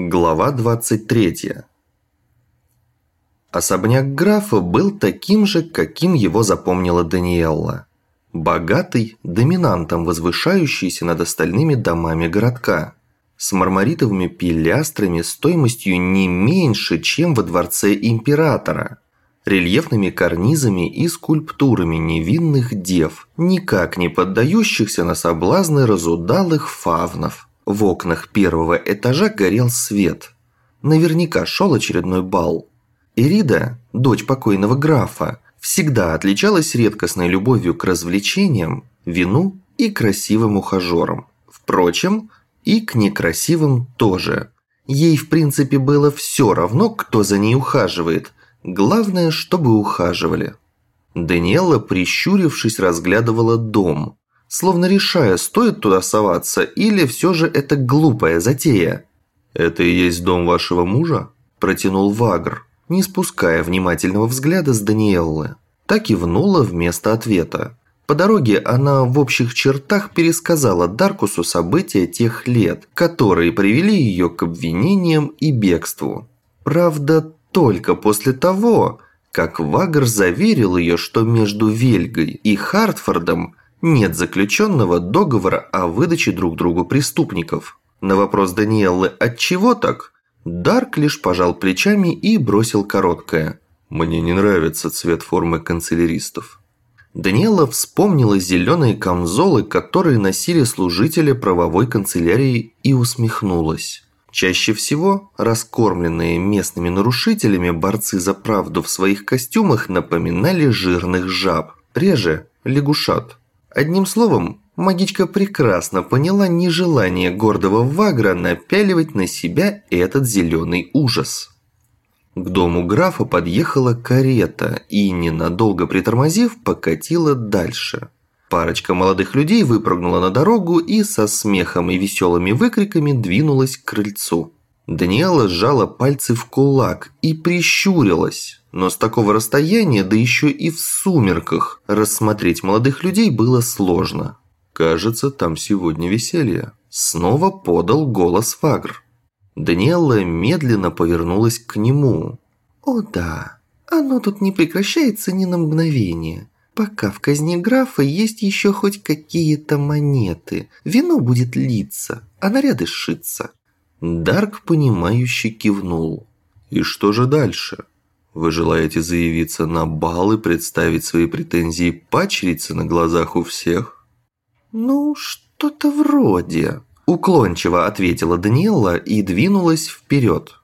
Глава 23 Особняк графа был таким же, каким его запомнила Даниэлла. Богатый, доминантом возвышающийся над остальными домами городка. С мармаритовыми пилястрами стоимостью не меньше, чем во дворце императора. Рельефными карнизами и скульптурами невинных дев, никак не поддающихся на соблазны разудалых фавнов. В окнах первого этажа горел свет. Наверняка шел очередной бал. Ирида, дочь покойного графа, всегда отличалась редкостной любовью к развлечениям, вину и красивым ухажерам. Впрочем, и к некрасивым тоже. Ей, в принципе, было все равно, кто за ней ухаживает. Главное, чтобы ухаживали. Даниэла, прищурившись, разглядывала дом словно решая, стоит туда соваться или все же это глупая затея. «Это и есть дом вашего мужа?» – протянул Вагр, не спуская внимательного взгляда с Даниэллы. Так и внула вместо ответа. По дороге она в общих чертах пересказала Даркусу события тех лет, которые привели ее к обвинениям и бегству. Правда, только после того, как Вагр заверил ее, что между Вельгой и Хартфордом нет заключенного договора о выдаче друг другу преступников. На вопрос Даниэллы «От чего так?» Дарк лишь пожал плечами и бросил короткое. «Мне не нравится цвет формы канцеляристов». Даниэла вспомнила зеленые камзолы, которые носили служители правовой канцелярии и усмехнулась. Чаще всего раскормленные местными нарушителями борцы за правду в своих костюмах напоминали жирных жаб, реже – лягушат. Одним словом, магичка прекрасно поняла нежелание гордого Вагра напяливать на себя этот зеленый ужас. К дому графа подъехала карета и, ненадолго притормозив, покатила дальше. Парочка молодых людей выпрыгнула на дорогу и со смехом и веселыми выкриками двинулась к крыльцу. Даниэла сжала пальцы в кулак и прищурилась. Но с такого расстояния, да еще и в сумерках, рассмотреть молодых людей было сложно. «Кажется, там сегодня веселье», – снова подал голос Фагр. Даниэла медленно повернулась к нему. «О да, оно тут не прекращается ни на мгновение. Пока в казне графа есть еще хоть какие-то монеты. Вино будет литься, а наряды сшиться. Дарк, понимающе кивнул. «И что же дальше? Вы желаете заявиться на бал и представить свои претензии пачерице на глазах у всех?» «Ну, что-то вроде», – уклончиво ответила Даниэла и двинулась вперед.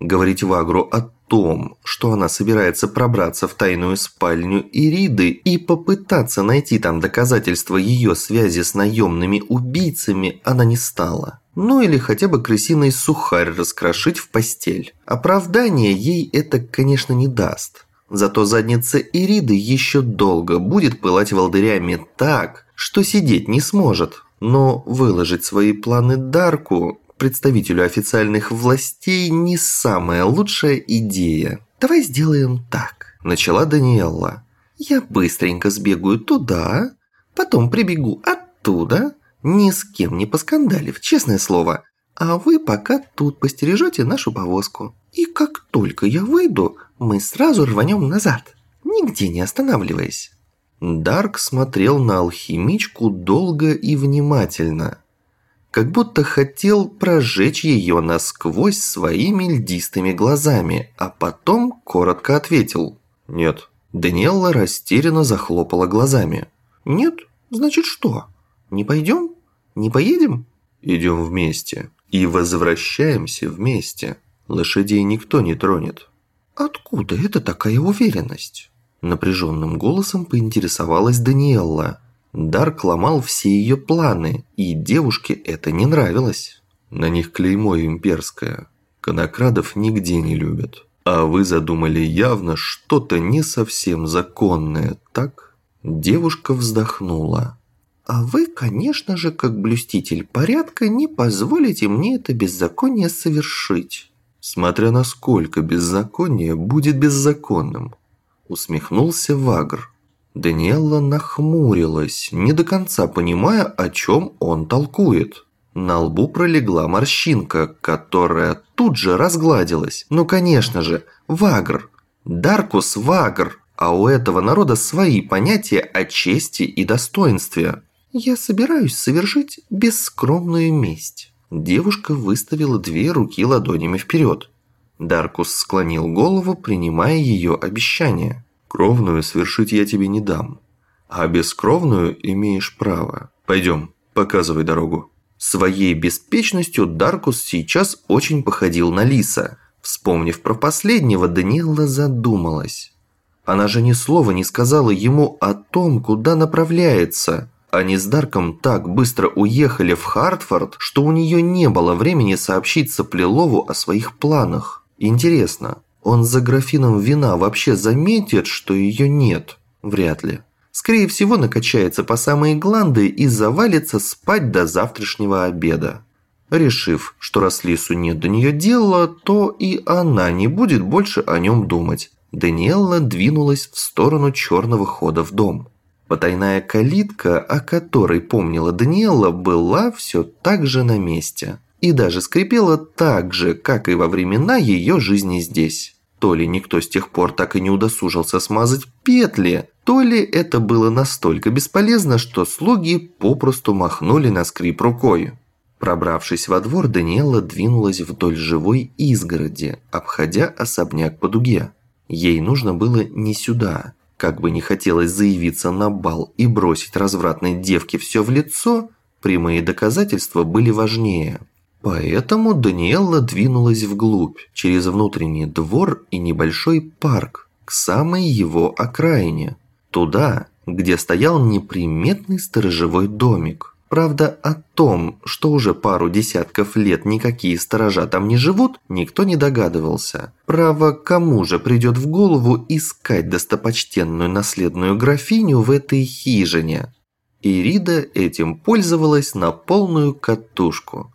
Говорить Вагру о том, что она собирается пробраться в тайную спальню Ириды и попытаться найти там доказательства ее связи с наемными убийцами, она не стала. Ну или хотя бы крысиный сухарь раскрошить в постель. Оправдание ей это, конечно, не даст. Зато задница Ириды еще долго будет пылать волдырями так, что сидеть не сможет. Но выложить свои планы Дарку представителю официальных властей не самая лучшая идея. «Давай сделаем так», – начала Даниэлла. «Я быстренько сбегаю туда, потом прибегу оттуда, ни с кем не поскандалив, честное слово. А вы пока тут постережете нашу повозку. И как только я выйду, мы сразу рванем назад, нигде не останавливаясь». Дарк смотрел на алхимичку долго и внимательно – как будто хотел прожечь ее насквозь своими льдистыми глазами, а потом коротко ответил «Нет». Даниэлла растерянно захлопала глазами. «Нет? Значит что? Не пойдем? Не поедем?» «Идем вместе. И возвращаемся вместе. Лошадей никто не тронет». «Откуда это такая уверенность?» Напряженным голосом поинтересовалась Даниэлла. Дарк ломал все ее планы, и девушке это не нравилось. На них клеймо имперское. Конокрадов нигде не любят. А вы задумали явно что-то не совсем законное, так? Девушка вздохнула. А вы, конечно же, как блюститель порядка, не позволите мне это беззаконие совершить. Смотря насколько беззаконие будет беззаконным. Усмехнулся Вагр. Даниэлла нахмурилась, не до конца понимая, о чем он толкует. На лбу пролегла морщинка, которая тут же разгладилась. Ну, конечно же, Вагр. Даркус Вагр. А у этого народа свои понятия о чести и достоинстве. Я собираюсь совершить бескромную месть. Девушка выставила две руки ладонями вперед. Даркус склонил голову, принимая ее обещание. «Кровную свершить я тебе не дам, а бескровную имеешь право. Пойдем, показывай дорогу». Своей беспечностью Даркус сейчас очень походил на Лиса. Вспомнив про последнего, Даниэла задумалась. Она же ни слова не сказала ему о том, куда направляется. Они с Дарком так быстро уехали в Хартфорд, что у нее не было времени сообщить Соплелову о своих планах. Интересно, он за графином вина вообще заметит, что ее нет? Вряд ли скорее всего накачается по самые гланды и завалится спать до завтрашнего обеда. Решив, что раз Лису нет до нее дела, то и она не будет больше о нем думать. Даниэлла двинулась в сторону черного хода в дом. Потайная калитка, о которой помнила Даниэлла, была все так же на месте. И даже скрипела так же, как и во времена ее жизни здесь. То ли никто с тех пор так и не удосужился смазать петли, то ли это было настолько бесполезно, что слуги попросту махнули на скрип рукой. Пробравшись во двор, Даниэла двинулась вдоль живой изгороди, обходя особняк по дуге. Ей нужно было не сюда. Как бы не хотелось заявиться на бал и бросить развратной девке все в лицо, прямые доказательства были важнее. Поэтому Даниэлла двинулась вглубь, через внутренний двор и небольшой парк, к самой его окраине – Туда, где стоял неприметный сторожевой домик. Правда, о том, что уже пару десятков лет никакие сторожа там не живут, никто не догадывался. Право, кому же придет в голову искать достопочтенную наследную графиню в этой хижине? Ирида этим пользовалась на полную катушку.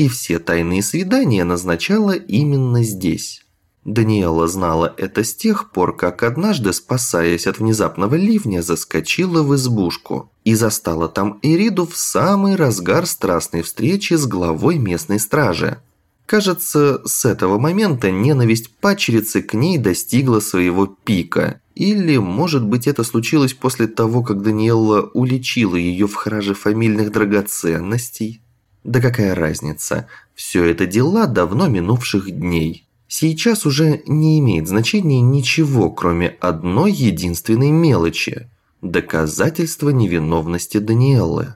И все тайные свидания назначала именно здесь. Даниэла знала это с тех пор, как однажды, спасаясь от внезапного ливня, заскочила в избушку и застала там Ириду в самый разгар страстной встречи с главой местной стражи. Кажется, с этого момента ненависть пачерицы к ней достигла своего пика. Или, может быть, это случилось после того, как Даниэлла уличила ее в храже фамильных драгоценностей? Да какая разница? Все это дела давно минувших дней. Сейчас уже не имеет значения ничего, кроме одной единственной мелочи – доказательства невиновности Даниэллы.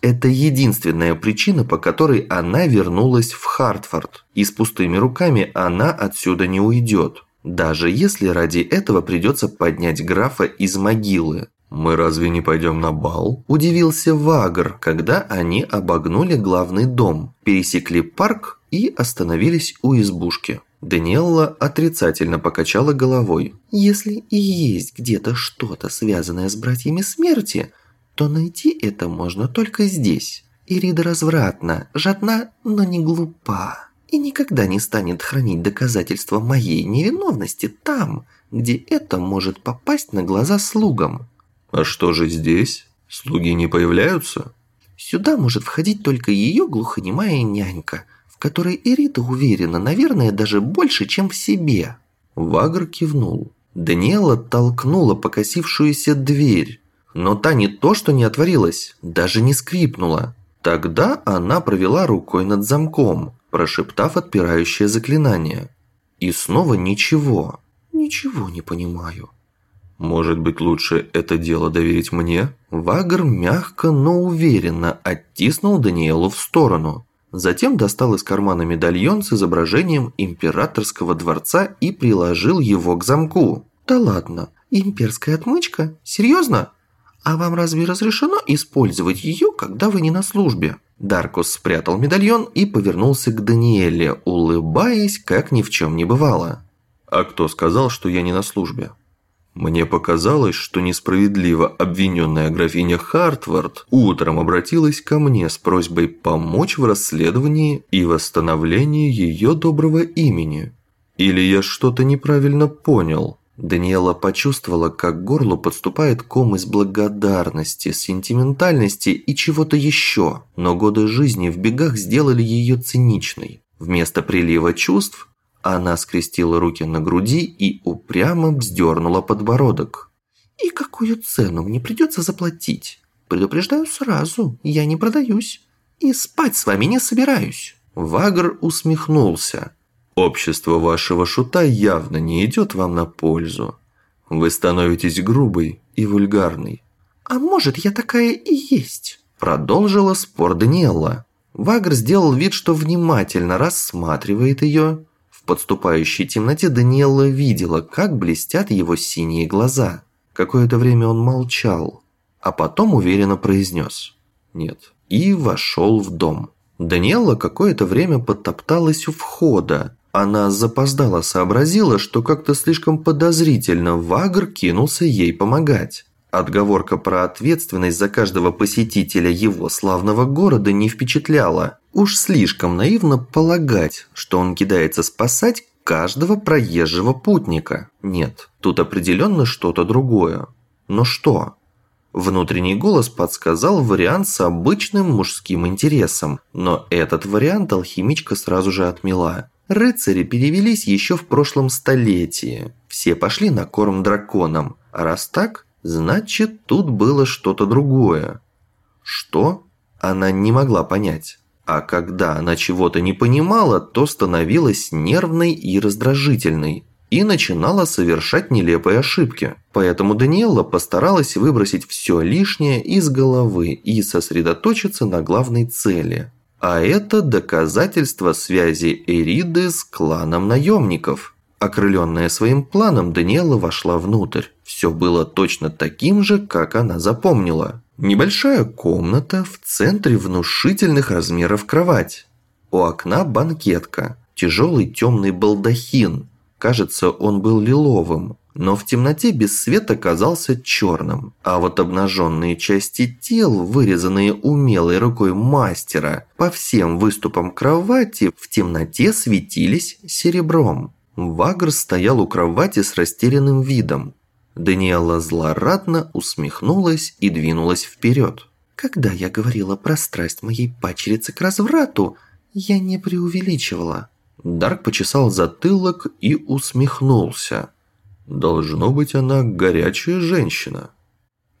Это единственная причина, по которой она вернулась в Хартфорд, и с пустыми руками она отсюда не уйдет, даже если ради этого придется поднять графа из могилы. «Мы разве не пойдем на бал?» – удивился Вагр, когда они обогнули главный дом, пересекли парк и остановились у избушки. Даниэлла отрицательно покачала головой. «Если и есть где-то что-то, связанное с братьями смерти, то найти это можно только здесь. Ирида развратна, жадна, но не глупа. И никогда не станет хранить доказательства моей невиновности там, где это может попасть на глаза слугам». «А что же здесь? Слуги не появляются?» «Сюда может входить только ее глухонемая нянька» которой Эрита уверена, наверное, даже больше, чем в себе. Вагр кивнул. Даниэла толкнула покосившуюся дверь. Но та не то, что не отворилась, даже не скрипнула. Тогда она провела рукой над замком, прошептав отпирающее заклинание. И снова ничего. Ничего не понимаю. Может быть, лучше это дело доверить мне? Вагр мягко, но уверенно оттиснул Даниэлу в сторону. Затем достал из кармана медальон с изображением императорского дворца и приложил его к замку. «Да ладно, имперская отмычка? Серьезно? А вам разве разрешено использовать ее, когда вы не на службе?» Даркус спрятал медальон и повернулся к Даниэле, улыбаясь, как ни в чем не бывало. «А кто сказал, что я не на службе?» Мне показалось, что несправедливо обвиненная графиня Хартвард утром обратилась ко мне с просьбой помочь в расследовании и восстановлении ее доброго имени. Или я что-то неправильно понял? Даниэла почувствовала, как к горлу подступает ком из благодарности, сентиментальности и чего-то еще, но годы жизни в бегах сделали ее циничной. Вместо прилива чувств она скрестила руки на груди и упрямо вздернула подбородок. «И какую цену мне придется заплатить? Предупреждаю сразу, я не продаюсь. И спать с вами не собираюсь». Вагр усмехнулся. «Общество вашего шута явно не идет вам на пользу. Вы становитесь грубой и вульгарной». «А может, я такая и есть?» Продолжила спор Даниэла. Вагр сделал вид, что внимательно рассматривает ее, подступающей темноте Даниэла видела, как блестят его синие глаза. Какое-то время он молчал, а потом уверенно произнес «нет» и вошел в дом. Даниэла какое-то время потопталась у входа. Она запоздала сообразила, что как-то слишком подозрительно Вагр кинулся ей помогать. Отговорка про ответственность за каждого посетителя его славного города не впечатляла. Уж слишком наивно полагать, что он кидается спасать каждого проезжего путника. Нет, тут определенно что-то другое. Но что? Внутренний голос подсказал вариант с обычным мужским интересом, но этот вариант алхимичка сразу же отмела. Рыцари перевелись еще в прошлом столетии. Все пошли на корм драконам. А раз так, Значит, тут было что-то другое. Что? Она не могла понять. А когда она чего-то не понимала, то становилась нервной и раздражительной. И начинала совершать нелепые ошибки. Поэтому Даниэла постаралась выбросить все лишнее из головы и сосредоточиться на главной цели. А это доказательство связи Эриды с кланом наемников – Окрыленная своим планом, Даниэла вошла внутрь. Все было точно таким же, как она запомнила. Небольшая комната, в центре внушительных размеров кровать. У окна банкетка, тяжелый темный балдахин. Кажется, он был лиловым, но в темноте без света казался черным. А вот обнаженные части тел, вырезанные умелой рукой мастера, по всем выступам кровати в темноте светились серебром. Вагр стоял у кровати с растерянным видом. Даниэла злорадно усмехнулась и двинулась вперед. «Когда я говорила про страсть моей пачерицы к разврату, я не преувеличивала». Дарк почесал затылок и усмехнулся. «Должно быть, она горячая женщина».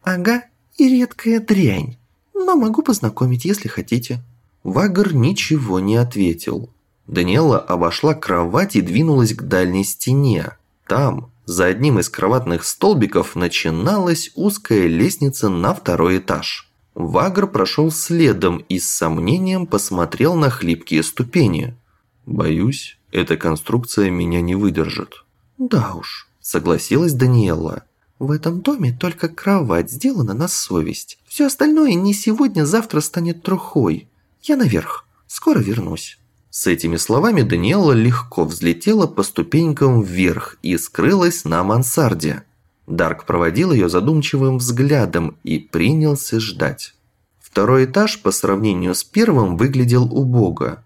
«Ага, и редкая дрянь. Но могу познакомить, если хотите». Вагр ничего не ответил. Даниэла обошла кровать и двинулась к дальней стене. Там, за одним из кроватных столбиков, начиналась узкая лестница на второй этаж. Вагр прошел следом и с сомнением посмотрел на хлипкие ступени. «Боюсь, эта конструкция меня не выдержит». «Да уж», – согласилась Даниэла. «В этом доме только кровать сделана на совесть. Все остальное не сегодня-завтра станет трухой. Я наверх. Скоро вернусь». С этими словами Даниэла легко взлетела по ступенькам вверх и скрылась на мансарде. Дарк проводил ее задумчивым взглядом и принялся ждать. Второй этаж по сравнению с первым выглядел убого.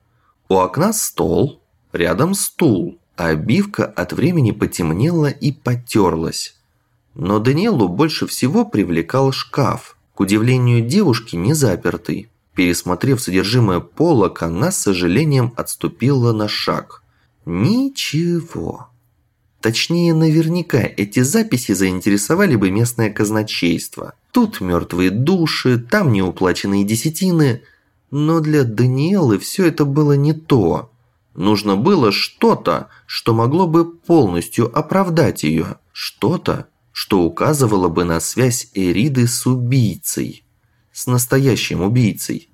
У окна стол, рядом стул, а обивка от времени потемнела и потерлась. Но Даниэлу больше всего привлекал шкаф, к удивлению девушки не запертый. Пересмотрев содержимое полок, она с сожалением отступила на шаг. Ничего. Точнее, наверняка эти записи заинтересовали бы местное казначейство. Тут мертвые души, там неуплаченные десятины. Но для Даниэлы все это было не то. Нужно было что-то, что могло бы полностью оправдать ее. Что-то, что указывало бы на связь Эриды с убийцей с настоящим убийцей.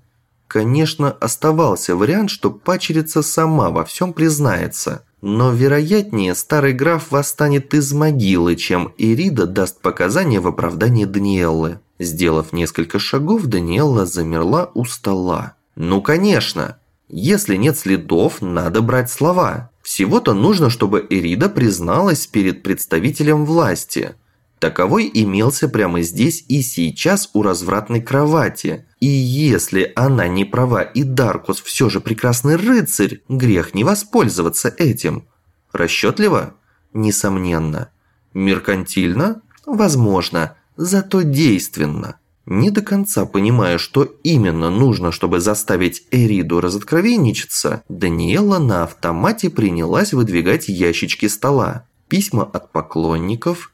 Конечно, оставался вариант, что пачерица сама во всем признается. Но вероятнее старый граф восстанет из могилы, чем Ирида даст показания в оправдании Даниэллы. Сделав несколько шагов, Даниэлла замерла у стола. «Ну, конечно! Если нет следов, надо брать слова. Всего-то нужно, чтобы Эрида призналась перед представителем власти. Таковой имелся прямо здесь и сейчас у развратной кровати. И если она не права и Даркус все же прекрасный рыцарь, грех не воспользоваться этим. Расчетливо? Несомненно. Меркантильно? Возможно, зато действенно. Не до конца понимая, что именно нужно, чтобы заставить Эриду разоткровенничаться, Даниэла на автомате принялась выдвигать ящички стола. Письма от поклонников,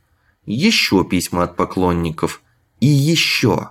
еще письма от поклонников и еще.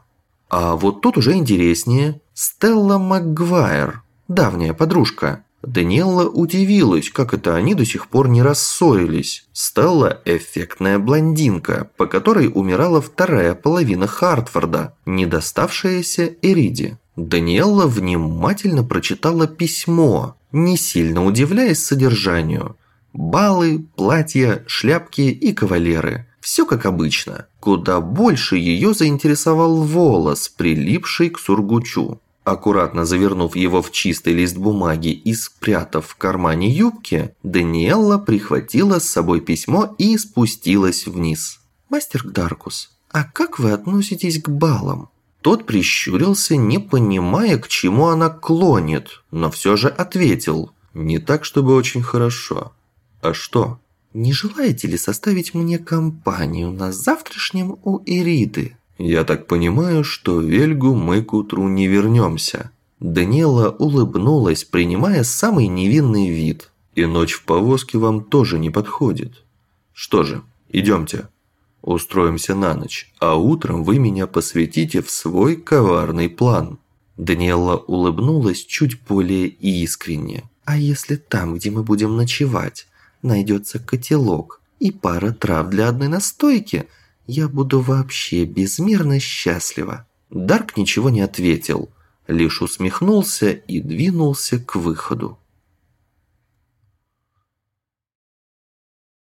А вот тут уже интереснее. Стелла Макгвайр, давняя подружка. Даниэлла удивилась, как это они до сих пор не рассорились. Стелла – эффектная блондинка, по которой умирала вторая половина Хартфорда, не доставшаяся Эриди. Даниэлла внимательно прочитала письмо, не сильно удивляясь содержанию. Балы, платья, шляпки и кавалеры. Все как обычно. Куда больше ее заинтересовал волос, прилипший к сургучу. Аккуратно завернув его в чистый лист бумаги и спрятав в кармане юбки, Даниэлла прихватила с собой письмо и спустилась вниз. «Мастер Даркус, а как вы относитесь к балам?» Тот прищурился, не понимая, к чему она клонит, но все же ответил. «Не так, чтобы очень хорошо. А что?» «Не желаете ли составить мне компанию на завтрашнем у Ириды?» «Я так понимаю, что в Вельгу мы к утру не вернемся». Даниэла улыбнулась, принимая самый невинный вид. «И ночь в повозке вам тоже не подходит. Что же, идемте. Устроимся на ночь, а утром вы меня посвятите в свой коварный план». Даниэла улыбнулась чуть более искренне. «А если там, где мы будем ночевать, найдется котелок и пара трав для одной настойки?» я буду вообще безмерно счастлива». Дарк ничего не ответил, лишь усмехнулся и двинулся к выходу.